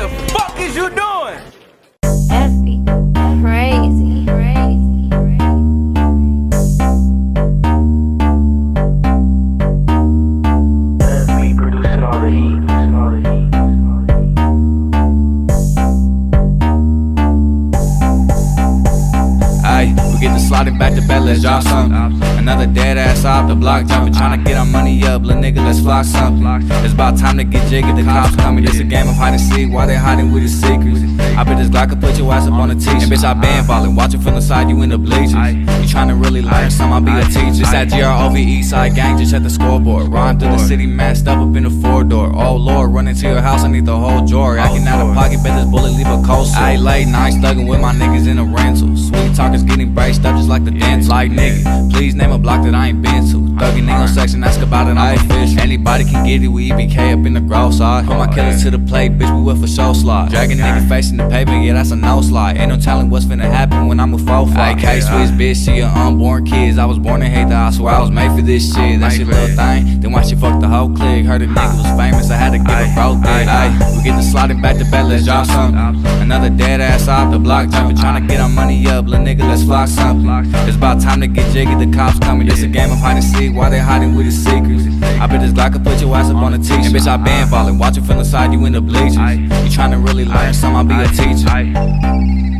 the get to back to bed, let's drop some. Another dead ass off the block, jumping, trying to get our money up. Little nigga, let's flock some. It's about time to get jiggy, the cops coming. This a game of hide and seek, why they hiding with the secrets? I bet this Glock could put your ass up on a t-shirt. And bitch, I been falling, watching from the side, you in the bleachers. You trying to really learn some, I'll be a teacher. This that GROV East Side gang, just check the scoreboard. Rhyme through the city, masked up up in the four door. Oh lord, run into your house, I need the whole drawer. Acting out of pocket, bet this bullet leave a cold sore. I ain't late nights, thugging with my niggas in a rental. Sweet talkers getting braced up just like the dance. Like nigga, please name a block that I ain't been to. Thugging ain't no section, ask about it, I'm official. Anybody can get it with EBK up in the grove side. Put my killers to the plate, bitch, we with for show slide. Dragging nigga facing the pavement, yeah, that's a no slide. Ain't no telling what's finna happen when I'm a faux fly. K Swiss bitch, she a unborn kids. I was born to hate that, I swear I was made for this shit. That shit little thing. Then why she fuck the whole clique? Heard a nigga was famous, I had to give a bro dick. Ayy, we get to sliding back to bed, let's drop some. Another dead ass off the block, jumping, trying to get our money up. Little nigga, let's flock some. It's about time to get jiggy, the cops coming. This a game of hide and seek, why they hiding with the secrets? I bet this Glock could put your ass up on a t-shirt. And bitch, I been ah. falling, watching from the side, you in the bleachers. You tryna really learn some, I'll be a teacher.